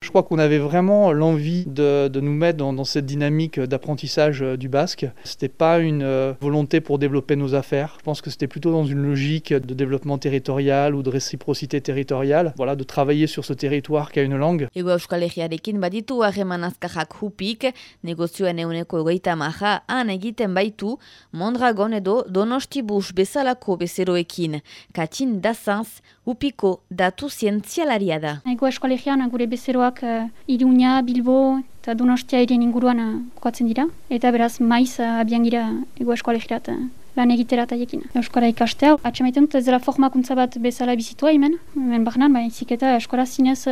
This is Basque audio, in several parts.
Je crois qu'on avait vraiment l'envie de, nous mettre dans, cette dynamique d'apprentissage du basque. C'était pas une euh, volonté pour développer nos affaires. Je pense que c'était plutôt dans une logique de développement territorial ou de réciprocité territoriale. Voilà, de travailler sur ce territoire qui a une langue. Ego Euskal Herriarekin baditu harreman azkajak hupik, negozioen euneko egoita maja han egiten baitu, Mondragon edo Donostibus bezalako bezeroekin. Katin dazanz, hupiko datu zientzialaria da. Ego Eskolegian gure bezeroak uh, Iruña, Bilbo eta Donostia eren inguruan uh, kokatzen dira. Eta beraz maiz uh, abian gira Ego Eskolegirat uh, lan egitera taiekin. Euskara ikastea, atxemaiten dut ez dela formakuntza bat bezala bizitua hemen, hemen bahnan, ba, izik eta Euskara zinez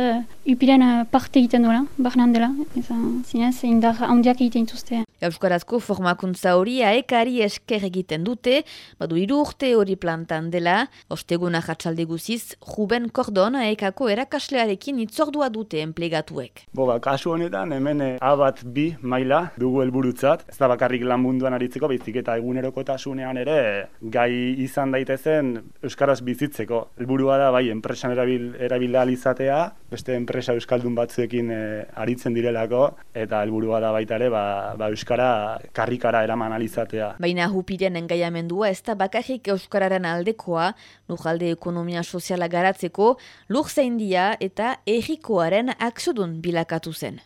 uh, parte egiten duela, bahnan dela. Eta zinez indar handiak egiten dituzte. Euskarazko formakuntza hori aekari esker egiten dute, badu hiru urte hori plantan dela, osteguna jatsalde guziz, Ruben Kordon aekako erakaslearekin itzordua dute enplegatuek. Bo, ba, kasu honetan, hemen eh, A bat bi maila dugu helburutzat, ez da bakarrik lan munduan aritzeko, baizik eta egunerokotasunean ere gai izan daitezen Euskaraz bizitzeko. Helburua da, bai, enpresan erabil, erabil izatea, beste enpresa Euskaldun batzuekin e, aritzen direlako, eta helburua da baita ere, ba, ba Euskara karrikara eraman alizatea. Baina hupiren engaiamendua ez da bakarrik Euskararen aldekoa, lujalde ekonomia soziala garatzeko, lur zeindia eta errikoaren aksodun bilakatu zen.